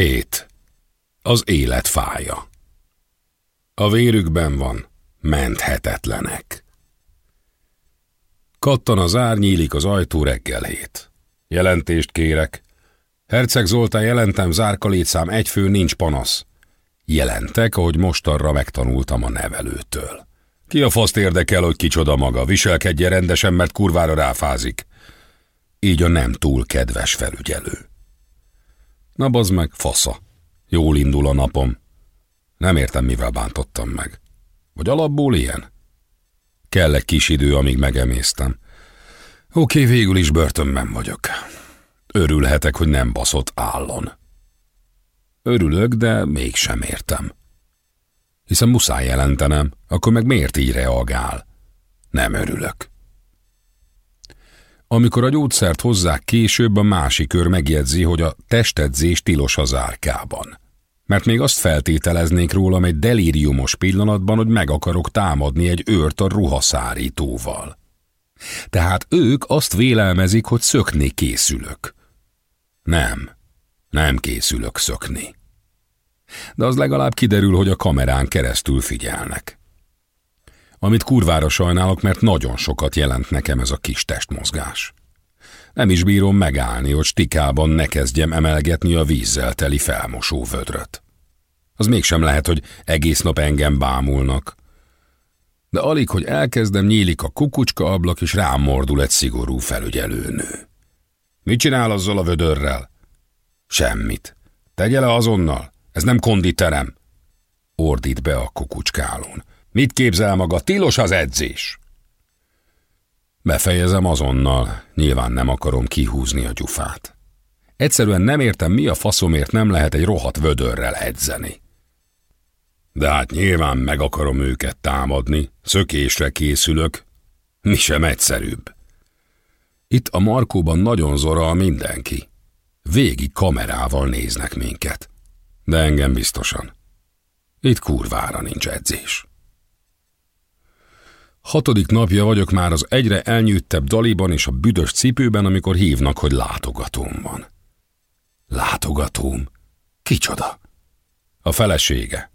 Hét. Az élet fája. A vérükben van, menthetetlenek. Kattan az ár, nyílik az ajtó reggel hét. Jelentést kérek. Herceg Zoltán jelentem, zárka létszám egy fő, nincs panasz. Jelentek, ahogy mostanra megtanultam a nevelőtől. Ki a faszt érdekel, hogy kicsoda maga, viselkedje rendesen, mert kurvára ráfázik. Így a nem túl kedves felügyelő. Na bazd meg, fasza. Jól indul a napom. Nem értem, mivel bántottam meg. Vagy alapból ilyen? Kell egy kis idő, amíg megemésztem. Oké, végül is börtönben vagyok. Örülhetek, hogy nem baszott állon. Örülök, de mégsem értem. Hiszen muszáj jelentenem, akkor meg miért így reagál? Nem örülök. Amikor a gyógyszert hozzák később, a másik kör megjegyzi, hogy a testedzés tilos az árkában. Mert még azt feltételeznék rólam egy delíriumos pillanatban, hogy meg akarok támadni egy őrt a ruhaszárítóval. Tehát ők azt vélelmezik, hogy szökni készülök. Nem, nem készülök szökni. De az legalább kiderül, hogy a kamerán keresztül figyelnek. Amit kurvára sajnálok, mert nagyon sokat jelent nekem ez a kis testmozgás. Nem is bírom megállni, hogy stikában ne kezdjem emelgetni a vízzel teli felmosó vödröt. Az mégsem lehet, hogy egész nap engem bámulnak. De alig, hogy elkezdem, nyílik a kukucska ablak, és rám mordul egy szigorú felügyelőnő. Mit csinál azzal a vödörrel? Semmit. Tegye le azonnal, ez nem konditerem. Ordít be a kukucskálón. Mit képzel maga, tilos az edzés? Befejezem azonnal, nyilván nem akarom kihúzni a gyufát. Egyszerűen nem értem, mi a faszomért nem lehet egy rohadt vödörrel edzeni. De hát nyilván meg akarom őket támadni, szökésre készülök, mi sem egyszerűbb. Itt a Markóban nagyon zoral mindenki. Végig kamerával néznek minket. De engem biztosan. Itt kurvára nincs edzés. Hatodik napja vagyok már az egyre elnyűttebb daliban és a büdös cipőben, amikor hívnak, hogy látogatóm van. Látogatóm? Kicsoda? A felesége.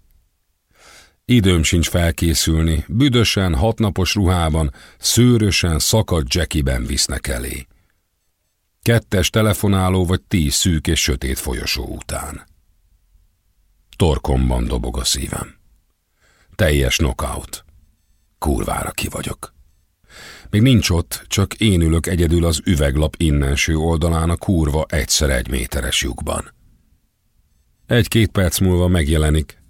Időm sincs felkészülni, büdösen, hatnapos ruhában, szőrösen, szakadt jackiben visznek elé. Kettes telefonáló vagy tíz szűk és sötét folyosó után. Torkomban dobog a szívem. Teljes knockout. Kurvára ki vagyok. Még nincs ott, csak én ülök egyedül az üveglap innenső oldalán a kurva egyszer egy méteres lyukban. Egy-két perc múlva megjelenik,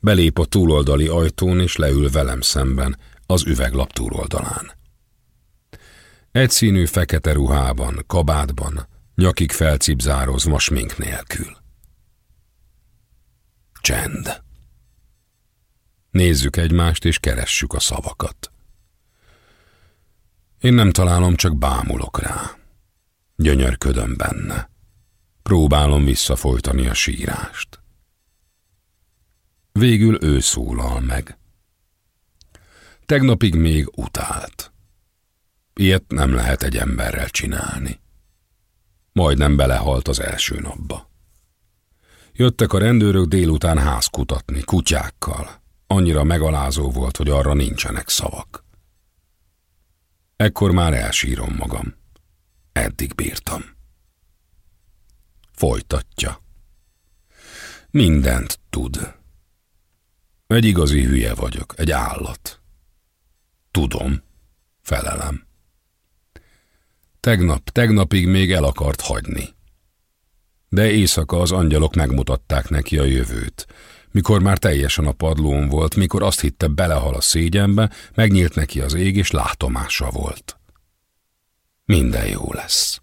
belép a túloldali ajtón és leül velem szemben, az üveglap túloldalán. Egyszínű fekete ruhában, kabátban, nyakig felcipzározva smink nélkül. Csend. Nézzük egymást, és keressük a szavakat. Én nem találom, csak bámulok rá. Gyönyörködöm benne. Próbálom visszafolytani a sírást. Végül ő szólal meg. Tegnapig még utált. Ilyet nem lehet egy emberrel csinálni. Majdnem belehalt az első napba. Jöttek a rendőrök délután házkutatni, kutyákkal. Annyira megalázó volt, hogy arra nincsenek szavak. Ekkor már elsírom magam. Eddig bírtam. Folytatja. Mindent tud. Egy igazi hülye vagyok, egy állat. Tudom, felelem. Tegnap, tegnapig még el akart hagyni. De éjszaka az angyalok megmutatták neki a jövőt. Mikor már teljesen a padlón volt, mikor azt hitte belehal a szégyenbe, megnyílt neki az ég, és látomása volt. Minden jó lesz.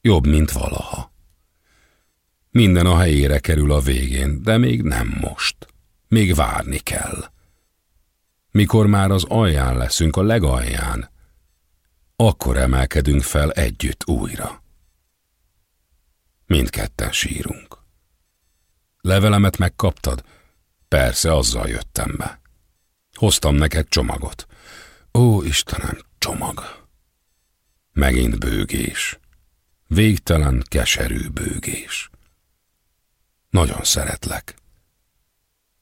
Jobb, mint valaha. Minden a helyére kerül a végén, de még nem most. Még várni kell. Mikor már az alján leszünk, a legalján, akkor emelkedünk fel együtt újra. Mindketten sírunk. Levelemet megkaptad? Persze, azzal jöttem be. Hoztam neked csomagot. Ó, Istenem, csomag. Megint bőgés. Végtelen, keserű bőgés. Nagyon szeretlek.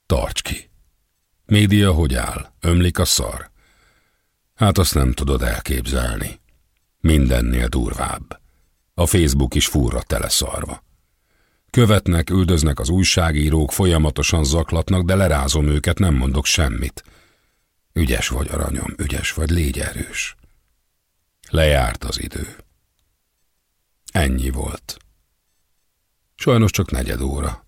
Tarts ki. Média hogy áll? Ömlik a szar? Hát azt nem tudod elképzelni. Mindennél durvább. A Facebook is furra tele szarva. Követnek, üldöznek az újságírók, folyamatosan zaklatnak, de lerázom őket, nem mondok semmit. Ügyes vagy, aranyom, ügyes vagy, légy erős. Lejárt az idő. Ennyi volt. Sajnos csak negyed óra.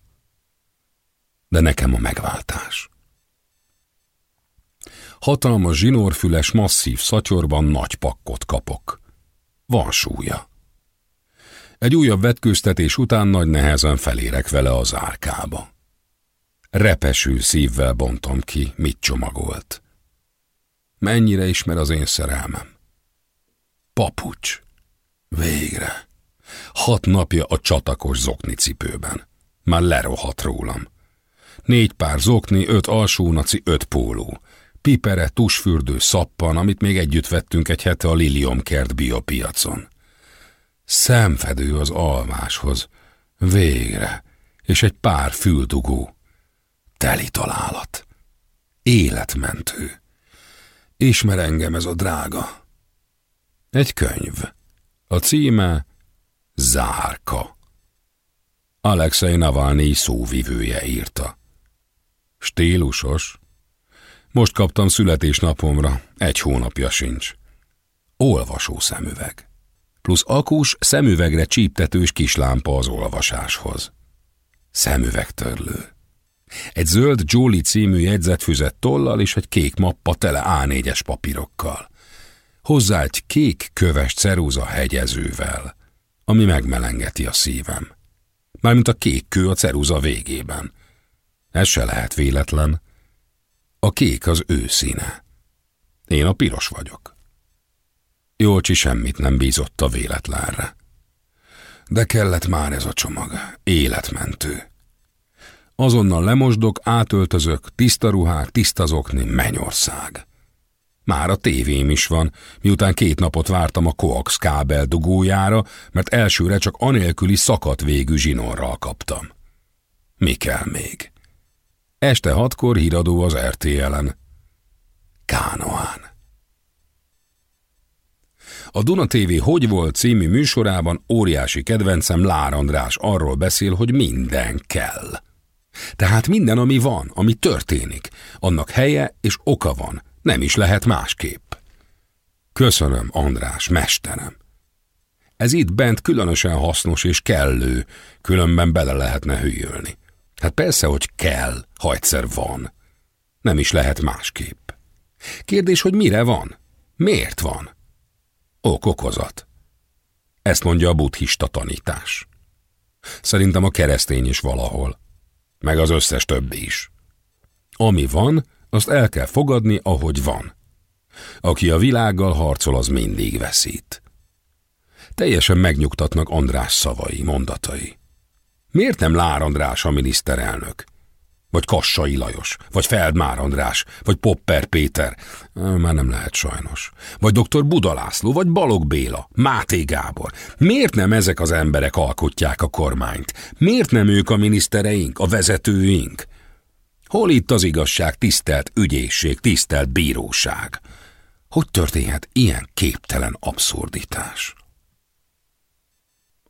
De nekem a megváltás. Hatalmas zsinórfüles, masszív szatyorban nagy pakkot kapok. Van súlya. Egy újabb vetkőztetés után nagy nehezen felérek vele az árkába. Repeső szívvel bontom ki, mit csomagolt. Mennyire ismer az én szerelmem? Papucs. Végre. Hat napja a csatakos zokni cipőben. Már lerohat rólam. Négy pár zokni, öt alsónaci, öt póló. Pipere, tusfürdő, szappan, amit még együtt vettünk egy hete a Liliumkert biopiacon. Szemfedő az almáshoz. Végre. És egy pár füldugó. Teli találat. Életmentő. Ismer engem ez a drága. Egy könyv. A címe Zárka. Alexei Navalnyi szóvivője írta. Stílusos. Most kaptam születésnapomra, egy hónapja sincs. Olvasó szemüveg. Plusz akus, szemüvegre csíptetős kislámpa az olvasáshoz. Szemüvegtörlő. Egy zöld Jolie című jegyzetfüzet tollal és egy kék mappa tele A4-es papírokkal. Hozzá egy kék köves ceruza hegyezővel, ami megmelengeti a szívem. Mármint a kék kő a ceruza végében. Ez se lehet véletlen. A kék az ő színe. Én a piros vagyok. Jolcsi semmit nem bízott a véletlenre. De kellett már ez a csomag, életmentő. Azonnal lemosdok, átöltözök, tiszta ruhák, tiszta zokni, mennyország. Már a tévém is van, miután két napot vártam a coax kábel dugójára, mert elsőre csak anélküli szakadt végű zsinorral kaptam. Mi kell még? Este hatkor híradó az RTL-en. Kánoán. A Duna TV Hogy volt című műsorában óriási kedvencem Lár András arról beszél, hogy minden kell. Tehát minden, ami van, ami történik, annak helye és oka van, nem is lehet másképp. Köszönöm, András, mesterem. Ez itt bent különösen hasznos és kellő, különben bele lehetne hülyölni. Hát persze, hogy kell, ha egyszer van. Nem is lehet másképp. Kérdés, hogy mire van? Miért van? Ok okozat. Ezt mondja a buddhista tanítás. Szerintem a keresztény is valahol. Meg az összes többi is. Ami van, azt el kell fogadni, ahogy van. Aki a világgal harcol, az mindig veszít. Teljesen megnyugtatnak András szavai, mondatai. Miért nem Lár András a miniszterelnök? Vagy Kassai Lajos, vagy Feldmár András, vagy Popper Péter. Már nem lehet sajnos. Vagy dr. Budalászló, vagy Balog Béla, Máté Gábor. Miért nem ezek az emberek alkotják a kormányt? Miért nem ők a minisztereink, a vezetőink? Hol itt az igazság, tisztelt ügyészség, tisztelt bíróság? Hogy történhet ilyen képtelen abszurditás?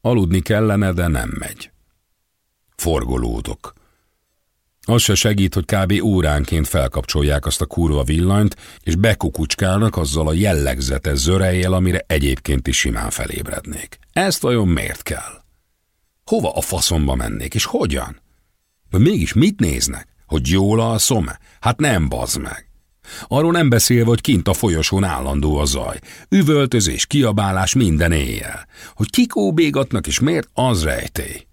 Aludni kellene, de nem megy. Forgolódok. Az se segít, hogy kb. óránként felkapcsolják azt a kurva villanyt, és bekukucskálnak azzal a jellegzetes zörejjel, amire egyébként is simán felébrednék. Ezt vajon miért kell? Hova a faszomba mennék, és hogyan? Vagy mégis mit néznek? Hogy jól alszom-e? Hát nem bazd meg. Arról nem beszélve, hogy kint a folyosón állandó a zaj. Üvöltözés, kiabálás minden éjjel. Hogy kik óbégatnak és miért, az rejtély.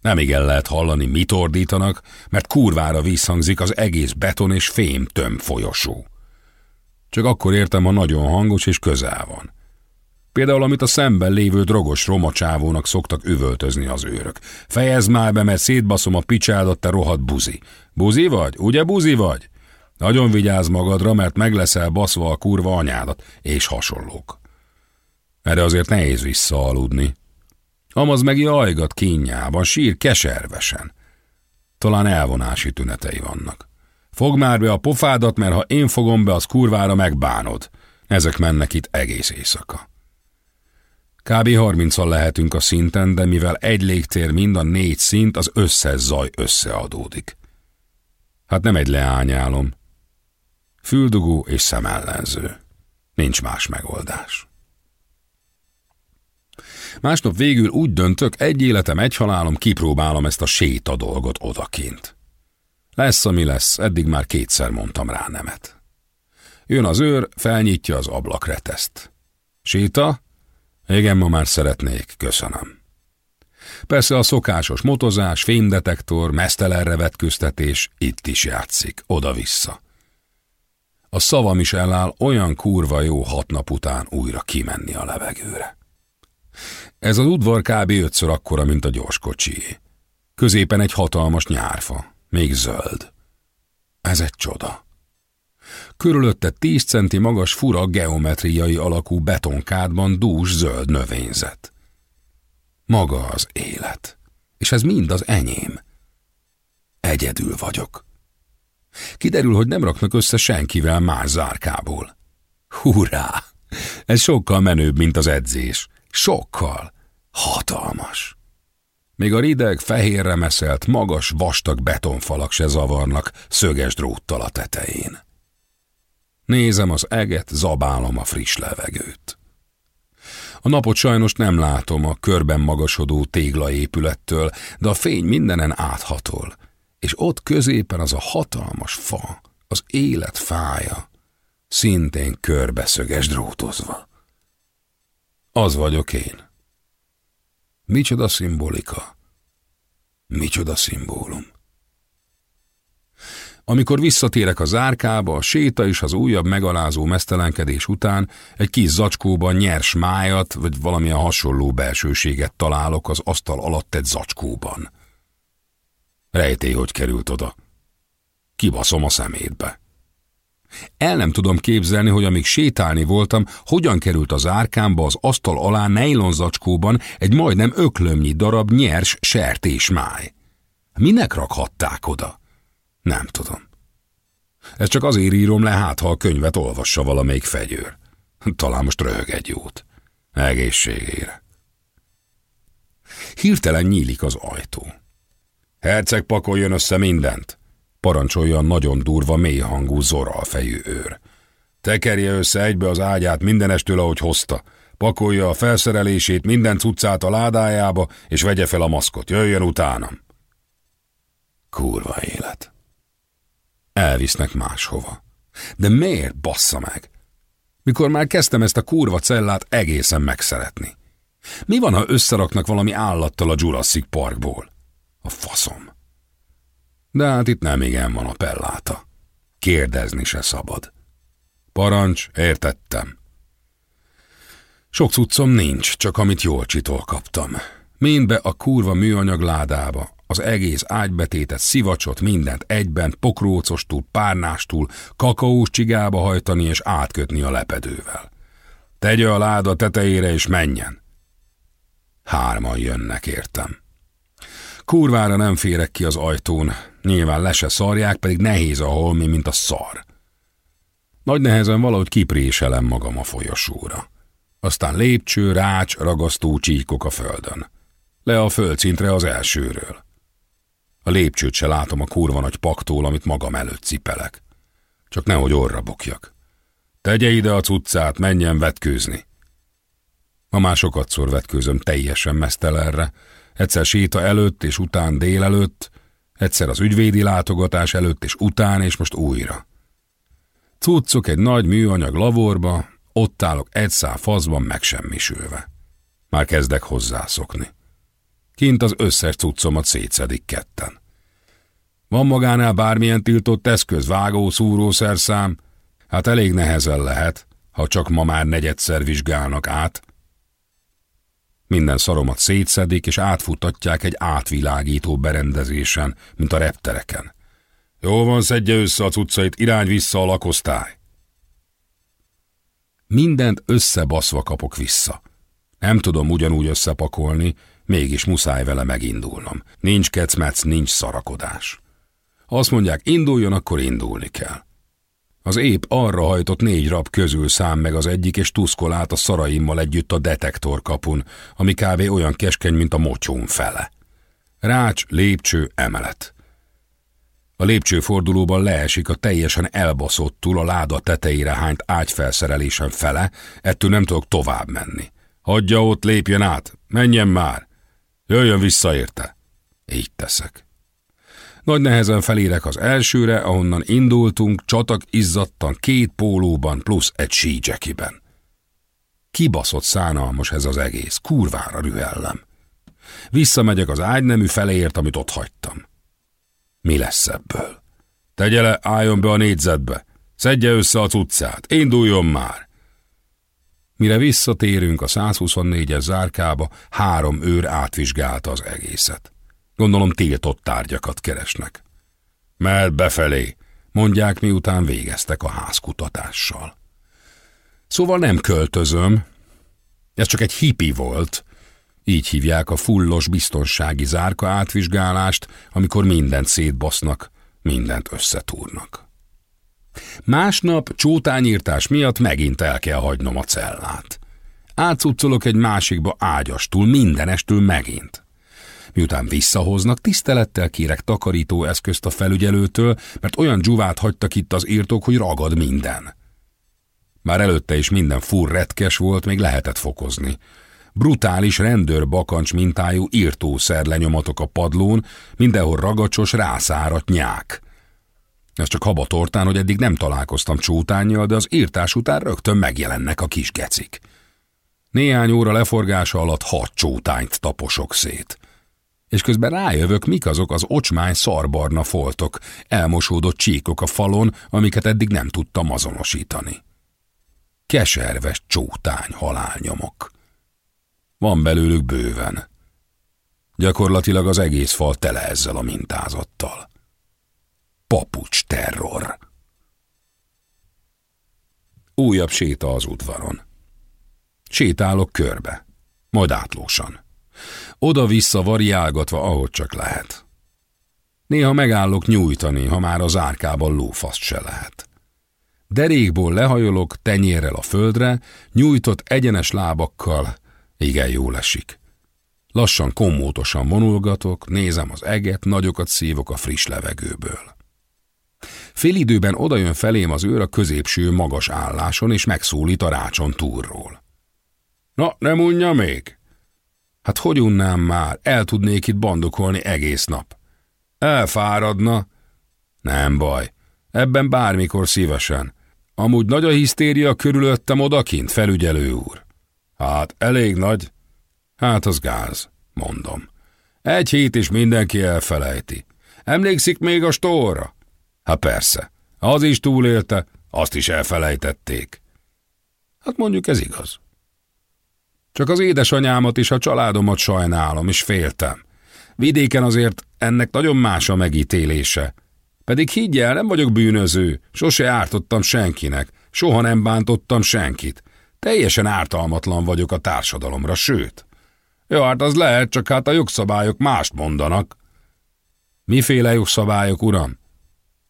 Nem igen lehet hallani, mit ordítanak, mert kurvára visszhangzik az egész beton és fém töm folyosó. Csak akkor értem, ha nagyon hangos és közel van. Például, amit a szemben lévő drogos romacsávónak szoktak üvöltözni az őrök. Fejezd már be, mert szétbaszom a picsádat, te rohadt buzi. Buzi vagy? Ugye buzi vagy? Nagyon vigyázz magadra, mert meg leszel baszva a kurva anyádat, és hasonlók. Erre azért nehéz visszaaludni. Amaz meg jajgat kínjában, sír keservesen. Talán elvonási tünetei vannak. Fogd már be a pofádat, mert ha én fogom be, az kurvára megbánod. Ezek mennek itt egész éjszaka. Kb. 30 lehetünk a szinten, de mivel egy légtér mind a négy szint, az összes zaj összeadódik. Hát nem egy leányálom. Füldugó és szemellenző. Nincs más megoldás. Másnap végül úgy döntök, egy életem, egy halálom, kipróbálom ezt a séta dolgot odakint. Lesz, ami lesz, eddig már kétszer mondtam rá nemet. Jön az őr, felnyitja az ablakreteszt. Séta? Igen, ma már szeretnék, köszönöm. Persze a szokásos motozás, fémdetektor, mesztelenre vetköztetés itt is játszik, oda-vissza. A szavam is eláll, olyan kurva jó hat nap után újra kimenni a levegőre. Ez az udvar kb. ötször akkora, mint a gyorskocsié. Középen egy hatalmas nyárfa, még zöld. Ez egy csoda. Körülötte 10 centi magas fura geometriai alakú betonkádban dús zöld növényzet. Maga az élet. És ez mind az enyém. Egyedül vagyok. Kiderül, hogy nem raknak össze senkivel más zárkából. Hurrá! Ez sokkal menőbb, mint az edzés. Sokkal. Hatalmas. Még a rideg, fehérre meszelt, magas, vastag betonfalak se zavarnak szöges dróttal a tetején. Nézem az eget, zabálom a friss levegőt. A napot sajnos nem látom a körben magasodó téglaépülettől, de a fény mindenen áthatol, és ott középen az a hatalmas fa, az élet fája, szintén körbeszöges drótozva. Az vagyok én. Micsoda szimbolika, micsoda szimbólum. Amikor visszatérek a zárkába, a séta és az újabb megalázó mesztelenkedés után egy kis zacskóban nyers májat vagy valamilyen hasonló belsőséget találok az asztal alatt egy zacskóban. Rejtély, hogy került oda. Kibaszom a szemétbe. El nem tudom képzelni, hogy amíg sétálni voltam, hogyan került az árkámba az asztal alá nejlon zacskóban egy majdnem öklömnyi darab nyers sertésmáj. Minek rakhatták oda? Nem tudom. Ez csak azért írom le, hát ha a könyvet olvassa valamelyik fegyőr. Talán most röhög egy jót. Egészségére. Hirtelen nyílik az ajtó. Herceg pakoljon össze mindent, parancsolja a nagyon durva, mélyhangú zoral fejű őr. Tekerje össze egybe az ágyát mindenestől, ahogy hozta. Pakolja a felszerelését, minden cuccát a ládájába, és vegye fel a maszkot. Jöjjön utánam. Kurva élet. Elvisznek máshova. De miért bassza meg? Mikor már kezdtem ezt a kurva cellát egészen megszeretni. Mi van, ha összeraknak valami állattal a Jurassic Parkból? A faszom. De hát itt nem igen van a pelláta. Kérdezni se szabad. Parancs, értettem. Sok cuccom nincs, csak amit jól csitól kaptam. Mind be a kurva műanyag ládába, az egész ágybetétet, szivacsot, mindent egyben, pokrócostul, párnástól, kakaós csigába hajtani és átkötni a lepedővel. Tegye a láda tetejére és menjen. Hárman jönnek, értem. Kurvára nem férek ki az ajtón, nyilván le se szarják, pedig nehéz a holmi, mint a szar. Nagy nehezen valahogy kipréselem magam a folyosóra. Aztán lépcső, rács, ragasztó csíkok a földön. Le a földszintre az elsőről. A lépcsőt se látom a kurva nagy paktól, amit magam előtt cipelek. Csak nehogy orra bukjak. Tegye ide a cuccát, menjen vetkőzni. Ma már sokatszor vetkőzöm teljesen mesztelenre, egyszer séta előtt és után délelőtt, egyszer az ügyvédi látogatás előtt és után, és most újra. Cuccok egy nagy műanyag lavorba, ott állok egy szál faszban megsemmisülve. Már kezdek hozzászokni. Kint az összes cuccomat szétszedik ketten. Van magánál bármilyen tiltott eszköz, vágó, szúró, szerszám? Hát elég nehezen lehet, ha csak ma már negyedszer vizsgálnak át. Minden szaromat szétszedik, és átfutatják egy átvilágító berendezésen, mint a reptereken. Jó van, szedje össze a cuccait, irány vissza a lakosztály. Mindent összebaszva kapok vissza. Nem tudom ugyanúgy összepakolni, Mégis muszáj vele megindulnom. Nincs kecmec, nincs szarakodás. Azt mondják, induljon, akkor indulni kell. Az épp arra hajtott négy rab közül szám meg az egyik, és tuszkol át a szaraimmal együtt a detektor kapun, ami kávé olyan keskeny, mint a mocsón fele. Rács, lépcső, emelet. A lépcsőfordulóban leesik a teljesen elbaszottul a láda tetejére hányt ágyfelszerelésen fele, ettől nem tudok tovább menni. Hagyja ott, lépjen át, menjen már. Jöjjön vissza érte. Így teszek. Nagy nehezen felérek az elsőre, ahonnan indultunk, csatak izzadtan két pólóban plusz egy sídzsekiben. Kibaszott szánalmas ez az egész, kurvára rühellem. Visszamegyek az ágynemű feleért, amit ott hagytam. Mi lesz ebből? Tegye le, álljon be a négyzetbe, szedje össze a cuccát, induljon már! Mire visszatérünk a 124-es zárkába, három őr átvizsgálta az egészet. Gondolom tiltott tárgyakat keresnek. Mert befelé, mondják miután végeztek a házkutatással. Szóval nem költözöm, ez csak egy hipi volt, így hívják a fullos biztonsági zárka átvizsgálást, amikor mindent szétbasznak, mindent összetúrnak. Másnap csótányírtás miatt megint el kell hagynom a cellát. Átszuccolok egy másikba ágyastól, mindenestől megint. Miután visszahoznak, tisztelettel kérek takarító eszközt a felügyelőtől, mert olyan dzsuvát hagytak itt az írtók, hogy ragad minden. Már előtte is minden fur retkes volt, még lehetett fokozni. Brutális rendőr bakancs mintájú írtószer lenyomatok a padlón, mindenhol ragacsos, rászárat nyák. Ez csak habatortán, hogy eddig nem találkoztam csótányjal, de az írtás után rögtön megjelennek a kis gecik. Néhány óra leforgása alatt hat csótányt taposok szét és közben rájövök, mik azok az ocsmány szarbarna foltok, elmosódott csíkok a falon, amiket eddig nem tudtam azonosítani. Keserves csótány halálnyomok. Van belőlük bőven. Gyakorlatilag az egész fal tele ezzel a mintázattal. Papucs terror. Újabb séta az udvaron. Sétálok körbe, majd átlósan oda-vissza variálgatva, ahogy csak lehet. Néha megállok nyújtani, ha már az árkában lófaszt se lehet. Derékból lehajolok tenyérrel a földre, nyújtott egyenes lábakkal, igen jól esik. Lassan kommótosan vonulgatok, nézem az eget, nagyokat szívok a friss levegőből. időben odajön felém az őr a középső magas álláson, és megszólít a rácson túlról. Na, nem unja még? Hát hogy unnám már, el tudnék itt bandokolni egész nap. Elfáradna. Nem baj, ebben bármikor szívesen. Amúgy nagy a hisztéria körülöttem odakint, felügyelő úr. Hát, elég nagy. Hát az gáz, mondom. Egy hét is mindenki elfelejti. Emlékszik még a stóra? Hát persze, az is túlélte, azt is elfelejtették. Hát mondjuk ez igaz. Csak az édesanyámat és a családomat sajnálom, és féltem. Vidéken azért ennek nagyon más a megítélése. Pedig higgyel, nem vagyok bűnöző, sose ártottam senkinek, soha nem bántottam senkit. Teljesen ártalmatlan vagyok a társadalomra, sőt. Jó, hát az lehet, csak hát a jogszabályok mást mondanak. Miféle jogszabályok, uram?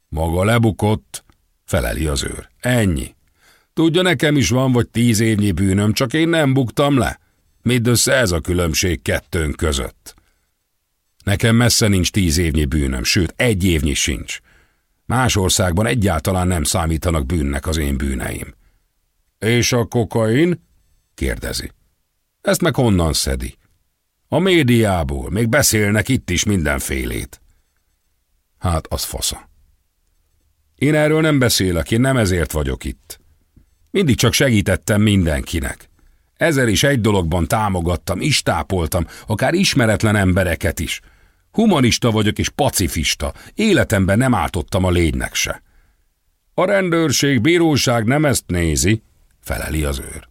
Maga lebukott, feleli az őr. Ennyi. Tudja, nekem is van vagy tíz évnyi bűnöm, csak én nem buktam le. Mindössze ez a különbség kettőnk között. Nekem messze nincs tíz évnyi bűnöm, sőt, egy évnyi sincs. Más országban egyáltalán nem számítanak bűnnek az én bűneim. És a kokain? kérdezi. Ezt meg honnan szedi? A médiából, még beszélnek itt is mindenfélét. Hát, az fasza. Én erről nem beszélek, én nem ezért vagyok itt. Mindig csak segítettem mindenkinek. Ezer is egy dologban támogattam, is tápoltam, akár ismeretlen embereket is. Humanista vagyok és pacifista, életemben nem ártottam a lénynek se. A rendőrség, bíróság nem ezt nézi, feleli az őr.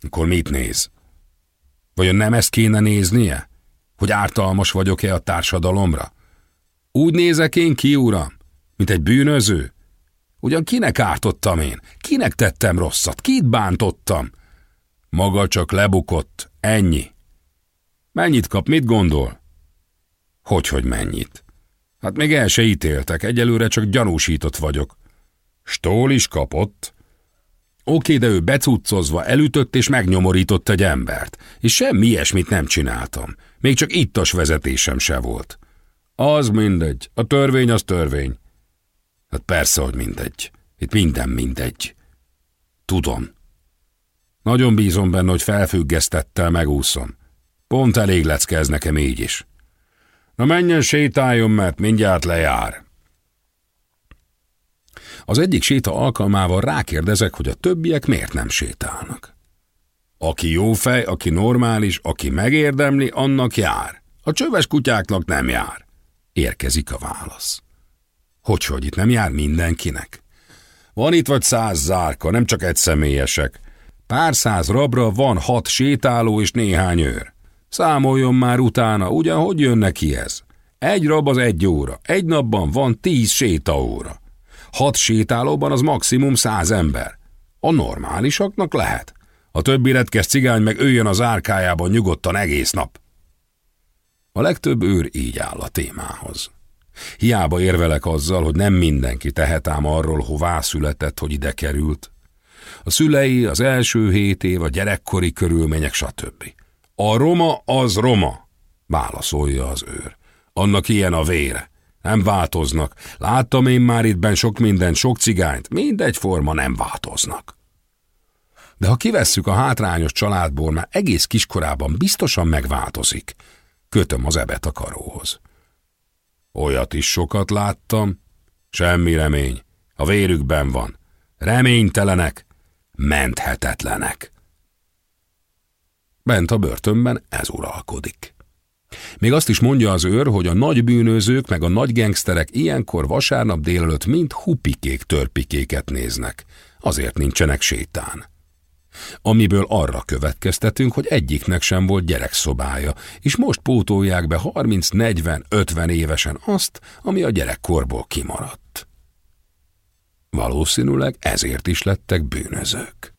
Akkor mit néz? Vajon nem ezt kéne néznie? Hogy ártalmas vagyok-e a társadalomra? Úgy nézek én ki, uram, mint egy bűnöző? Ugyan kinek ártottam én? Kinek tettem rosszat? Kit bántottam? Maga csak lebukott, ennyi. Mennyit kap, mit gondol? Hogyhogy mennyit? Hát még el se ítéltek, egyelőre csak gyanúsított vagyok. Stól is kapott. Oké, de ő becuccozva elütött és megnyomorított egy embert, és semmi ilyesmit nem csináltam. Még csak ittas vezetésem se volt. Az mindegy, a törvény az törvény. Hát persze, hogy mindegy. Itt minden mindegy. Tudom. Nagyon bízom benne, hogy felfüggesztettel megúszom. Pont elég lecke ez nekem így is. Na menjen, sétáljon, mert mindjárt lejár. Az egyik séta alkalmával rákérdezek, hogy a többiek miért nem sétálnak. Aki jó fej, aki normális, aki megérdemli, annak jár. A csöves kutyáknak nem jár. Érkezik a válasz. Hogy, hogy itt nem jár mindenkinek? Van itt vagy száz zárka, nem csak egy személyesek. Pár száz rabra van hat sétáló és néhány őr. Számoljon már utána, ugyan hogy jön neki ez? Egy rab az egy óra, egy napban van tíz sétaóra. Hat sétálóban az maximum száz ember. A normálisaknak lehet. A többi retkes cigány meg öljön az árkájában nyugodtan egész nap. A legtöbb őr így áll a témához. Hiába érvelek azzal, hogy nem mindenki tehet ám arról, hová született, hogy ide került. A szülei, az első hét év, a gyerekkori körülmények, stb. A roma az roma, válaszolja az őr. Annak ilyen a vére. Nem változnak. Láttam én már ittben sok minden, sok cigányt, mindegyforma nem változnak. De ha kivesszük a hátrányos családból, már egész kiskorában biztosan megváltozik. Kötöm az ebet a karóhoz. Olyat is sokat láttam. Semmi remény. A vérükben van. Reménytelenek, menthetetlenek. Bent a börtönben ez uralkodik. Még azt is mondja az őr, hogy a nagy bűnözők meg a nagy gengszterek ilyenkor vasárnap délelőtt mind hupikék törpikéket néznek. Azért nincsenek sétán. Amiből arra következtetünk, hogy egyiknek sem volt gyerekszobája, és most pótolják be 30-40-50 évesen azt, ami a gyerekkorból kimaradt. Valószínűleg ezért is lettek bűnözők.